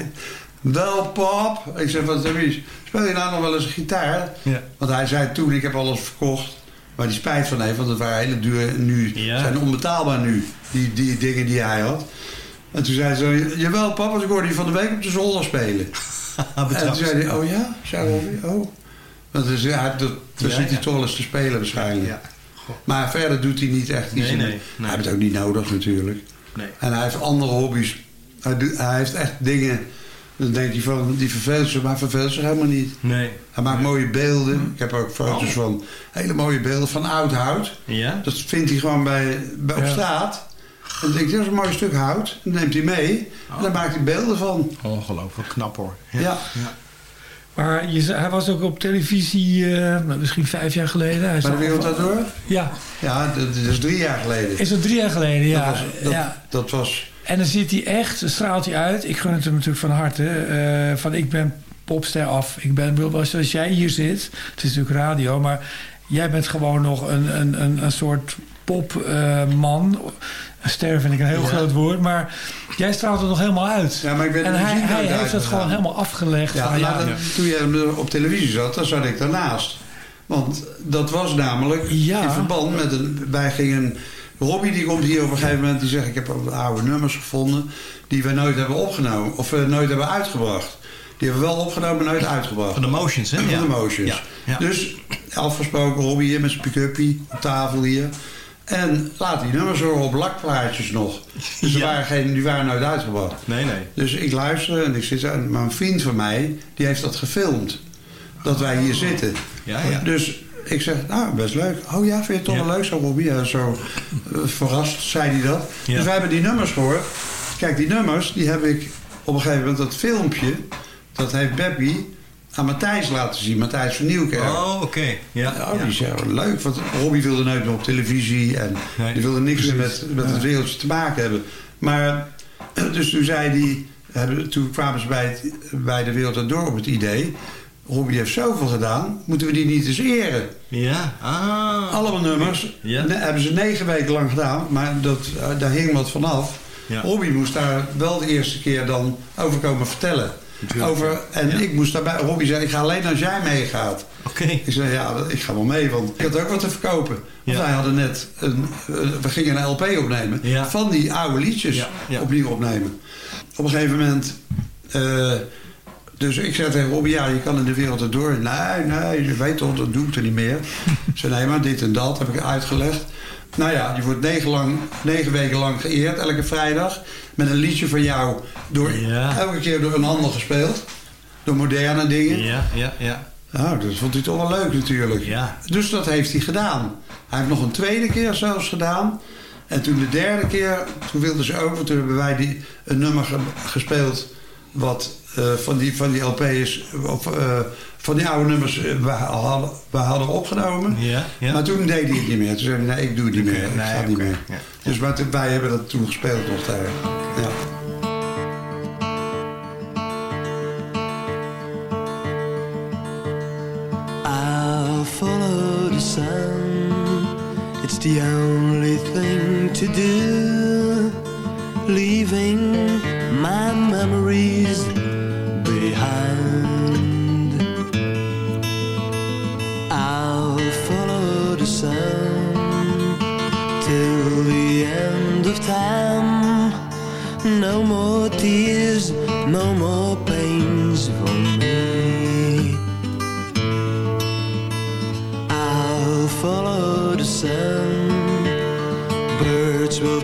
Wel, pap. Ik zeg, wat is Speel je nou nog wel eens een gitaar? Ja. Want hij zei toen, ik heb alles verkocht. Waar hij spijt van heeft, want het waren hele duur. Nu Ja. zijn onbetaalbaar nu, die, die dingen die hij had. En toen zei ze, jawel pap, want ik hoorde je van de week op de zolder spelen. [LAUGHS] en toen zei hij, oh ja? Zei Robbie, oh. Want dus, ja, dat, Ja, zit hij toch wel eens te spelen waarschijnlijk. Ja. Maar verder doet hij niet echt iets. Nee, nee. Hij heeft het ook niet nodig natuurlijk. Nee. En hij heeft andere hobby's. Hij, doet- hij heeft echt dingen. Dan denkt hij van, die verveelt zich, maar verveelt zich helemaal niet. Nee. Hij maakt mooie beelden. Ik heb ook foto's Oh. van hele mooie beelden van oud hout. Ja? Dat vindt hij gewoon bij, bij op Ja. straat. En dan denkt hij, dat is een mooi stuk hout. Dan neemt hij mee. En dan maakt hij beelden van. Ongelooflijk knap hoor. Ja. Maar je, hij was ook op televisie, eh, misschien vijf jaar geleden. Hij Bij de wereld daardoor? Ja. Ja, dat, dat is drie jaar geleden. Is dat drie jaar geleden? Ja. Dat was, dat, ja. dat was En dan zit hij echt, straalt hij uit. Ik gun het hem natuurlijk van harte. eh, van ik ben popster af. Ik ben, zoals jij hier zit. Het is natuurlijk radio, maar jij bent gewoon nog een, een, een, een soort popman. Ster vind ik een heel Ja. groot woord. Maar jij straalt het nog helemaal uit. Ja, maar ik ben en hij, hij heeft het gewoon helemaal afgelegd. Ja, van, ja, dat- toen je op televisie zat, dan zat ik daarnaast. Want dat was namelijk Ja. in verband met een... Wij gingen... Robbie die komt hier op een gegeven moment... die zegt, ik heb oude nummers gevonden... die we nooit hebben opgenomen. Of we nooit hebben uitgebracht. Die hebben we wel opgenomen, maar nooit uitgebracht. Van de Motions, hè? Van Ja. de Motions. Ja, ja. Dus afgesproken, Robbie hier met zijn pick-uppie op tafel hier. En laat die nummers horen op lakplaatjes nog. [LAUGHS] Dus er Ja. waren geen, die waren nooit uitgebracht. Nee, nee. Dus ik luister en ik zit maar een vriend van mij, die heeft dat gefilmd. Dat wij hier zitten. Ja, ja. Dus ik zeg, nou, best leuk. Oh ja, vind je het toch Ja. wel leuk zo, Robbie? Ja, zo eh, verrast zei hij dat. Ja. Dus wij hebben die nummers gehoord. Kijk, die nummers, die heb ik op een gegeven moment, dat filmpje... dat heeft Beppie aan Matthijs laten zien. Matthijs van Nieuwkerk. Oh, oké. Ja. Oh, ja. die zei, leuk. Want Robbie wilde nooit meer op televisie. En Nee, die wilde niks meer met, met het wereldje te maken hebben. Maar, [CLEARS THROAT] dus toen zei die, toen kwamen ze bij, het, bij de Wereld Door op het idee. Robbie heeft zoveel gedaan, moeten we die niet eens eren? Ja. Ah. Allemaal nummers. Ja. Ne- hebben ze negen weken lang gedaan, maar dat, eh, daar hing wat vanaf. Ja. Robbie moest daar wel de eerste keer dan over komen vertellen. Over, en Ja. ik moest daarbij, Robbie zei, ik ga alleen als jij meegaat. Oké. Ik zei, ja, ik ga wel mee, want ik had ook wat te verkopen. Want Ja. wij hadden net, een, eh, we gingen een LP opnemen. Ja. Van die oude liedjes opnieuw opnemen. Op een gegeven moment, eh, dus ik zei tegen Robbie, ja, je kan in de wereld erdoor. Nee, nee, je weet toch, dat doe ik er niet meer. [LAUGHS] zei, nee, maar dit en dat heb ik uitgelegd. Nou ja, je wordt negen, lang, negen weken lang geëerd, elke vrijdag. Met een liedje van jou, door, Ja. elke keer door een ander gespeeld. Door moderne dingen. Ja, ja, ja. Nou, dat vond hij toch wel leuk natuurlijk. Ja. Dus dat heeft hij gedaan. Hij heeft nog een tweede keer zelfs gedaan. En toen de derde keer, toen wilden ze want toen hebben wij die, een nummer ge- gespeeld wat eh, van, die, van die LP's, of eh, van die oude nummers eh, we hadden, we hadden opgenomen. Ja, ja. Maar toen deed hij het niet meer. Toen zei hij, nee, ik doe het niet meer. Ik nee, ga niet meer. Ja. Dus maar wij hebben dat toen gespeeld nog daar. Ja. I'll follow the sun. It's the only thing to do. Leaving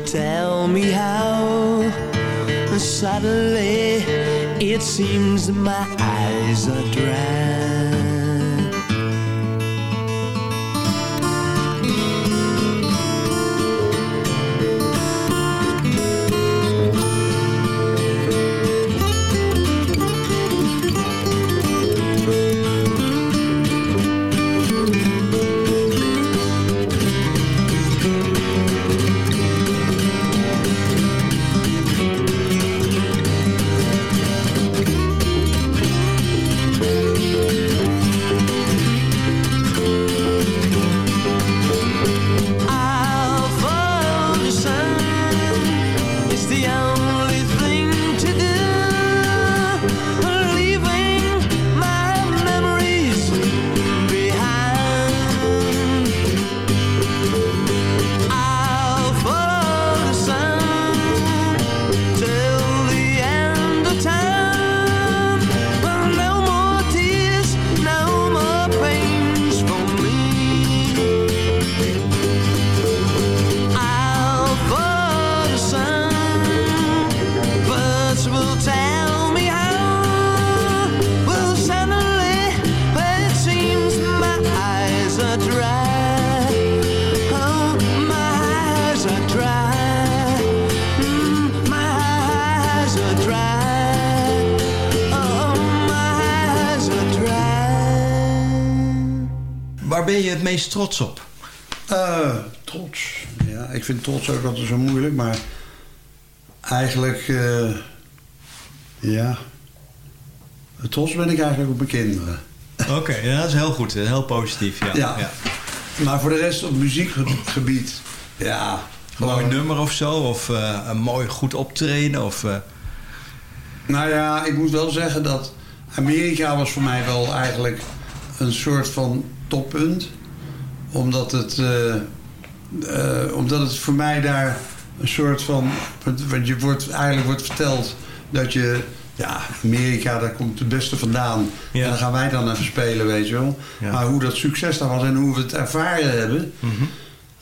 tell me how. And suddenly it seems my eyes are dry. Trots op? Eh, trots. Ja, ik vind trots ook altijd zo moeilijk, maar eigenlijk, eh, ja, trots ben ik eigenlijk op mijn kinderen. Oké, ja, dat is heel goed. Heel positief, ja. Ja. ja. Maar voor de rest op muziekgebied, ja. Een mooi nummer of zo? Of eh, een mooi goed optreden? Of, Nou ja, ik moet wel zeggen dat Amerika was voor mij wel eigenlijk een soort van toppunt. Omdat het, eh, eh, omdat het voor mij daar een soort van... Want je wordt, eigenlijk wordt verteld dat je... Ja, Amerika, daar komt het beste vandaan. Ja. En dan gaan wij dan even spelen, weet je wel. Ja. Maar hoe dat succes daar was en hoe we het ervaren hebben... Mhm.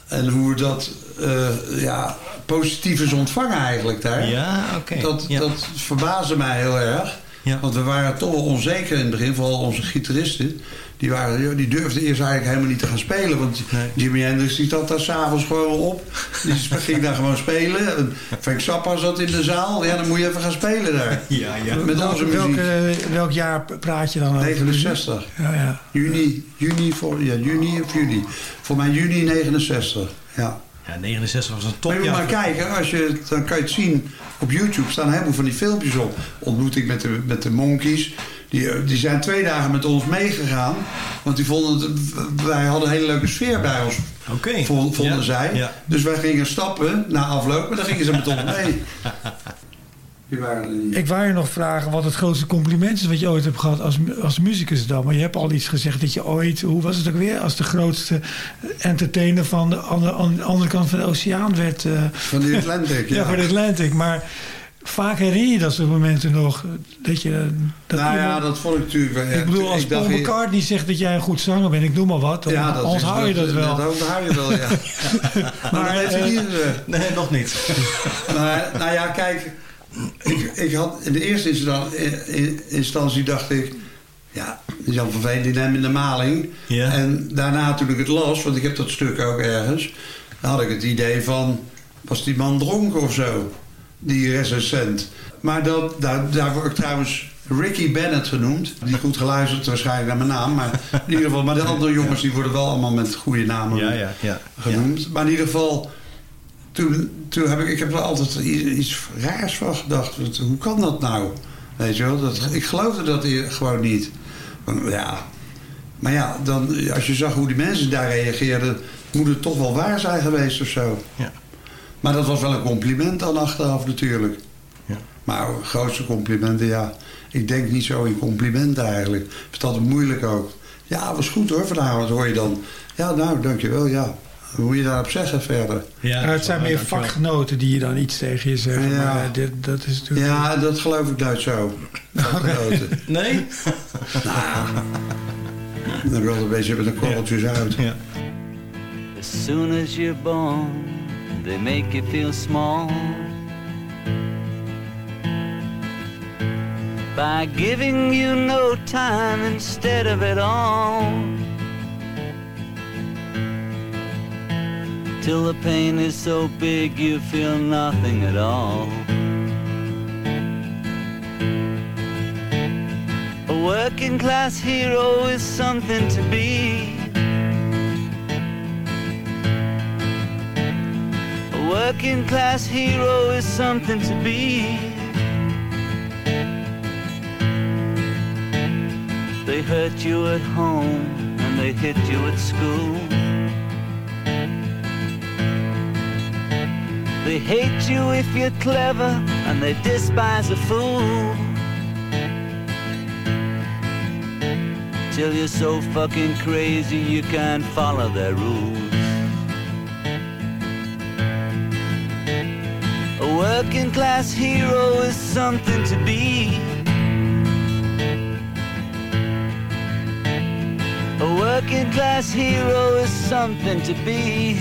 En hoe dat eh, ja, positief is ontvangen eigenlijk daar. Ja, oké. Dat, dat verbaasde mij heel erg. Ja. Want we waren toch wel onzeker in het begin. Vooral onze gitaristen. Die, waren, die durfden eerst eigenlijk helemaal niet te gaan spelen. Want Nee. Jimi Hendrix die zat daar s'avonds gewoon op. Die [LAUGHS] ging daar gewoon spelen. En Frank Zappa zat in de zaal. Ja, dan moet je even gaan spelen daar. [LAUGHS] Ja, ja. Met onze welk, muziek. eh, welk jaar praat je dan over? 69. Ja, ja. Juni, juni, voor, ja, juni of juni. Voor mij juni 69. Ja. Ja, 69 was een Maar topjaar. maar kijken, als je, dan kan je het zien op YouTube. staan een heleboel van die filmpjes op. Ontmoeting met de, met de Monkeys. Die, eh, die zijn twee dagen met ons meegegaan. Want die vonden het, wij hadden een hele leuke sfeer bij ons. Oké. Vonden, vonden Ja, zij. ja. Dus wij gingen stappen na afloop. Maar dan gingen ze met ons [LAUGHS] mee. Die waren er niet. Ik wou je nog vragen wat het grootste compliment is wat je ooit hebt gehad als, als muzikus dan. Maar je hebt al iets gezegd dat je ooit, hoe was het ook weer, als de grootste entertainer van de andere, aan de andere kant van de oceaan werd. eh, Van de Atlantic, [LAUGHS] ja. ja. van de Atlantic. Maar vaak herinner je dat soort momenten nog. Dat je, dat nou ja, iemand- dat vond ik natuurlijk wel. ik bedoel, als ik Paul McCartney zegt dat jij een goed zanger bent, ik noem maar wat, dan Ja, dat is, onthoud je dat wel. Dat onthoud je wel, ja. [LAUGHS] maar Maar, dat heeft hij eh, niet gezegd. Nee, nog niet. [LAUGHS] Maar, nou ja, kijk, ik, ik had in de eerste instantie, in- instantie dacht ik, ja, Jan van Veen die neemt in de maling. Ja. En daarna toen ik het las, want ik heb dat stuk ook ergens, dan had ik het idee van, was die man dronken of zo? Die recensent. Maar dat, daar, daar word ik trouwens Ricky Bennett genoemd. Die goed geluisterd waarschijnlijk naar mijn naam. Maar in ieder geval, maar de andere jongens die worden wel allemaal met goede namen Ja, ja, ja. genoemd. Maar in ieder geval, toen, toen heb ik, ik heb er altijd iets raars van gedacht. Hoe kan dat nou? Weet je wel, dat, ik geloofde dat gewoon niet. Want, Ja. Maar ja, dan, als je zag hoe die mensen daar reageerden moet het toch wel waar zijn geweest of zo. Ja. Maar dat was wel een compliment dan achteraf natuurlijk. Ja. Maar grootste complimenten, ja. Ik denk niet zo in complimenten eigenlijk. Ik vind dat moeilijk ook. Ja, was goed hoor vanavond, hoor je dan. Ja, nou, dankjewel, ja. Moet je daarop zeggen verder? Ja, het zijn meer vakgenoten die je dan iets tegen je zeggen. Ja. Maar dit, dat is natuurlijk... Ja, dat geloof ik nooit zo. Vakgenoten. [LAUGHS] Nee? nou, dan wil een beetje met de korreltjes uit. Ja. As soon as you're born, they make you feel small. By giving you no time instead of it all. Till the pain is so big you feel nothing at all. A working class hero is something to be. A working class hero is something to be. They hurt you at home and they hit you at school. They hate you if you're clever and they despise a fool. Till you're so fucking crazy you can't follow their rules. A working class hero is something to be. A working class hero is something to be.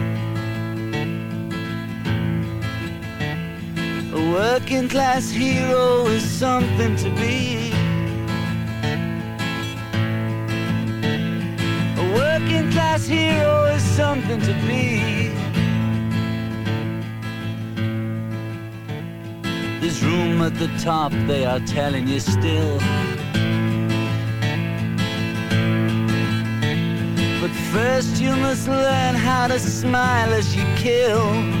Working class hero is something to be. A working class hero is something to be. There's room at the top, they are telling you still. But first you must learn how to smile as you kill.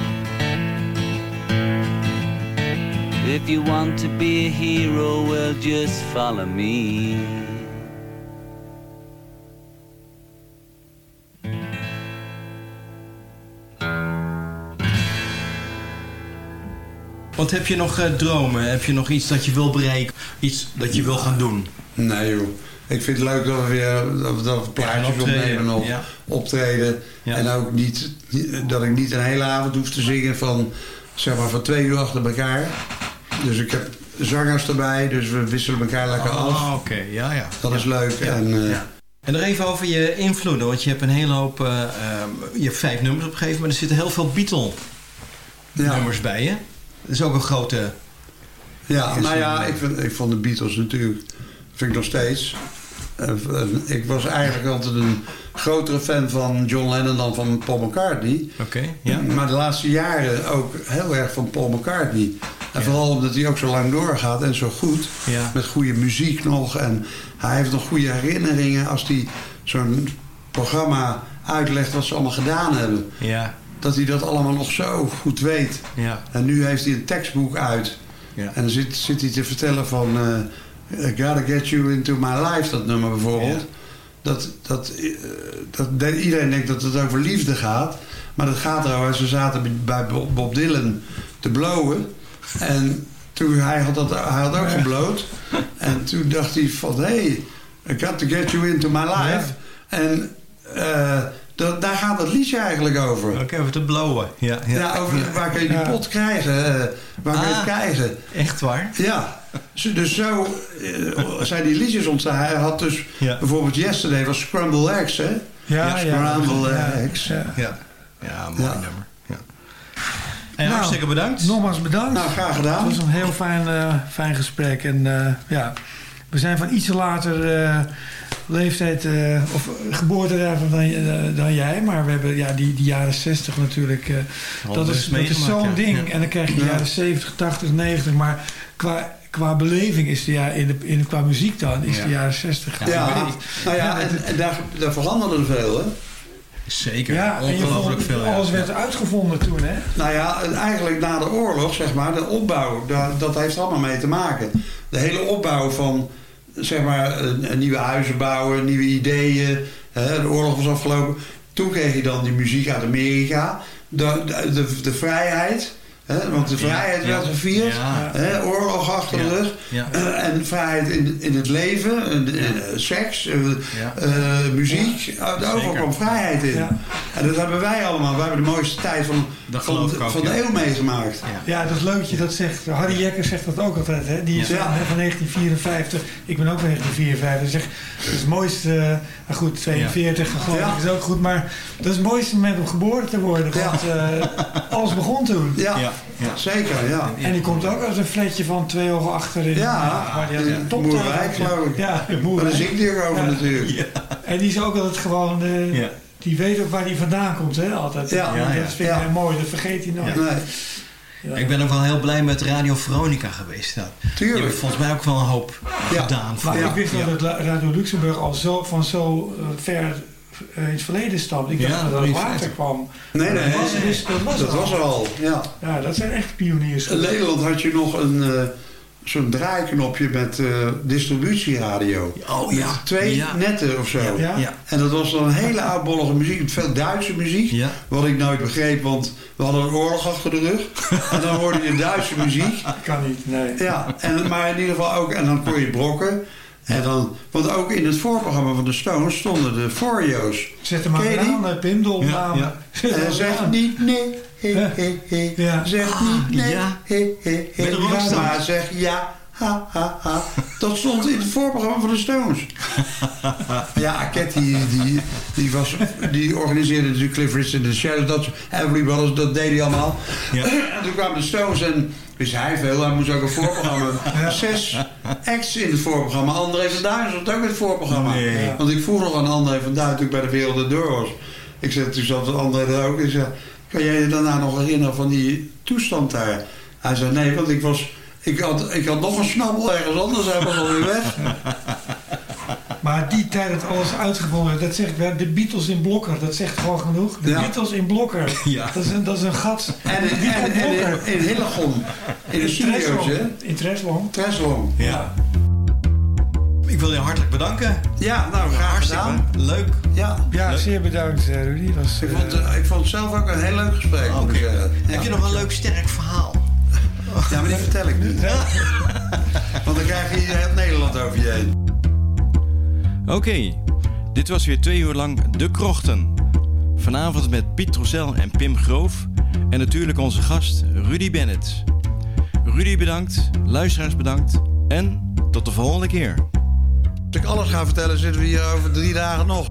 If you want to be a hero, well, just follow me. Want heb je nog eh, dromen? Heb je nog iets dat je wil bereiken? Iets dat je wil gaan doen? Nee joh. Ik vind het leuk dat we weer dat we, dat we plaatjes optreden, opnemen ja. Optreden. Ja. En ook niet, niet- dat ik niet een hele avond hoef te zingen van, zeg maar, van twee uur achter elkaar. Dus ik heb zangers erbij, dus we wisselen elkaar lekker af. Ah, oké. Ja, ja. Dat is leuk. Ja, En, eh, ja. En nog even over je invloeden. Want je hebt een hele hoop... eh, eh, je hebt vijf nummers opgegeven, maar er zitten heel veel Beatle-nummers bij je. Dat is ook een grote... Ja, nou ja, een- ik, vind, ik vond de Beatles natuurlijk, vind ik nog steeds. Eh, eh, ik was eigenlijk altijd een grotere fan van John Lennon dan van Paul McCartney. Oké, ja. Maar de laatste jaren ook heel erg van Paul McCartney. En vooral omdat hij ook zo lang doorgaat en zo goed. Met goede muziek nog. En hij heeft nog goede herinneringen als hij zo'n programma uitlegt wat ze allemaal gedaan hebben. Ja. Dat hij dat allemaal nog zo goed weet. Ja. En nu heeft hij een tekstboek uit. Ja. En dan zit, zit hij te vertellen van... eh, I gotta get you into my life, dat nummer bijvoorbeeld. Dat, dat, eh, dat, de- iedereen denkt dat het over liefde gaat. Maar dat gaat erover. Ze zaten bij Bob Bob Dylan te blowen. En toen hij had, dat, hij had ook gebloot. En toen dacht hij van... Hey, I got to get you into my life. En eh, dat, daar gaat het liedje eigenlijk over. Ook even te blowen. Ja, ja. Ja, over waar kun je die pot krijgen? eh, waar kun je het Ah. krijgen? Echt waar? Ja. Dus zo eh, zijn die liedjes ontstaan. Hij had dus Ja. bijvoorbeeld Yesterday was Scramble Eggs, hè? Ja, ja. Scramble Ja, Eggs. ja. Ja, ja mooi nummer. Ja. En Nou, hartstikke bedankt. Nogmaals bedankt. Nou, graag gedaan. Het was een heel fijn, eh, fijn gesprek. En eh, ja, we zijn van iets later eh, leeftijd eh, of geboortedatum dan, dan jij. Maar we hebben ja, die, die jaren 60 natuurlijk. eh, dat is, dat is zo'n ja. ding. Ja. En dan krijg je de Ja. jaren 70, 80, 90. Maar qua, qua beleving is de, ja, in de, in, qua muziek dan is Ja. de jaren 60. Ja, nou ja, en, en daar, daar veranderde er veel, hè? Zeker. Ja, en je Ongelooflijk vond- veel. ja. alles werd uitgevonden toen, hè? Nou ja, en eigenlijk na de oorlog, zeg maar, de opbouw, daar, dat heeft er allemaal mee te maken. De hele opbouw van, zeg maar, nieuwe huizen bouwen, nieuwe ideeën. Hè, de oorlog was afgelopen. Toen kreeg je dan die muziek uit Amerika. De, de, de, de vrijheid. Hè, want de vrijheid ja, werd gevierd. ja. Hè, oorlog achter de Ja, rug. ja. Eh, en vrijheid in, in het leven. en, eh, seks. eh, Ja. eh, muziek. Uh, overal kwam vrijheid in. Ja. En dat hebben wij allemaal. Wij hebben de mooiste tijd van, van, ook, de eeuw meegemaakt. Ja. Ja, dat is leuk dat je dat zegt. Harry Jekker zegt dat ook altijd. Hè? Die is Ja. van, van 1954. Ik ben ook van 1954. Hij zegt, dat is het mooiste... nou goed, 42 geloof Ja. ik is ook goed. Maar dat is het mooiste moment om geboren te worden. Ja. Want eh, alles begon toen. Ja, Ja, ja. zeker. Ja. En die komt ook uit een flatje van twee ogen achter. In, Ja, waar die had in een top Moerwijk, geloof ik. Ja, Maar daar Moerwijk. zingt hij ook over Ja. natuurlijk. En die is ook altijd gewoon... eh, Ja. Die weet ook waar die vandaan komt, hè? Altijd. Ja. Ja, ja. Dat vind ik Ja. heel mooi. Dat vergeet hij nooit. Nee, Ja. Ik ben ook wel heel blij met Radio Veronica geweest. Ja. Die tuurlijk. hebben volgens mij ook wel een hoop Ja. gedaan. voor Maar jou. ik wist Ja. dat Radio Luxemburg al zo, van zo eh, ver in het verleden stamt. Ik Ja, dacht dat het 53. later kwam. Nee, nee, Dat was, dus, dat was, dat er was er al. Ja. Ja, dat zijn echt pioniers. In Nederland had je nog een, eh, zo'n draaiknopje met eh, distributieradio. Oh ja. Met twee Ja. netten of zo. Ja. Ja. En dat was dan een hele oudbollige muziek, veel Duitse muziek. Ja. Wat ik nooit begreep, want we hadden een oorlog achter de rug. en dan hoorde je Duitse muziek. [LAUGHS] Kan niet, nee. Ja, en, maar in ieder geval ook, en dan kon je brokken. En dan, want ook in het voorprogramma van de Stones stonden de Forio's. Zet hem maar aan, [LAUGHS] eh, de opname. Ja, En maar zeg niet nee, he, he, he. Ja. Zeg niet nee, ja. he, he, he. Met een. Maar zeg ja, ha, ha, ha. Dat stond in het voorprogramma van de Stones. [LAUGHS] ja, Cat die, die, die, was, die organiseerde natuurlijk Cliff Richard in the Shadows. Dat, Everly Brothers, dat deed hij allemaal. Ja. En toen kwamen de Stones en wist hij veel. Hij moest ook een voorprogramma. [LAUGHS] Zes acts in het voorprogramma. André van Duin zat ook in het voorprogramma. Nee. Want ik vroeg nog aan André van Duin toen ik bij de Wereld de was. Ik zei, toen zat André er ook. Ik zei, kan jij je daarna nog herinneren van die toestand daar? Hij zei, nee, want ik was... Ik had, ik had nog een snabbel ergens anders, hij was alweer weg. [LAUGHS] Maar die tijd dat alles uitgevonden werd, dat zegt wel, de Beatles in Blokker, dat zegt gewoon genoeg. De Ja. Beatles in Blokker. [LAUGHS] Ja. Dat, is een, dat is een gat. En, in- en, van en, Blokker. in, in Hillegom, in de studio's, Treslong. hè? In Treslong. Treslong. Ja. Ik wil je hartelijk bedanken. Ja, nou, graag Hartstikke gedaan. leuk. Ja, Ja, zeer bedankt, eh, Rudy. Was, ik eh, vond, eh, ik vond het zelf ook een heel leuk gesprek. moet ik zeggen. Ja. Heb je nog een leuk sterk verhaal? Ja, maar die vertel ik niet. [LAUGHS] Want dan krijg je hier heel Nederland over je heen. Oké, dit was weer twee uur lang De Krochten. Vanavond met Piet Troussel en Pim Groof. En natuurlijk onze gast Rudy Bennett. Rudy bedankt, luisteraars bedankt en tot de volgende keer. Als ik alles ga vertellen, zitten we hier over drie dagen nog.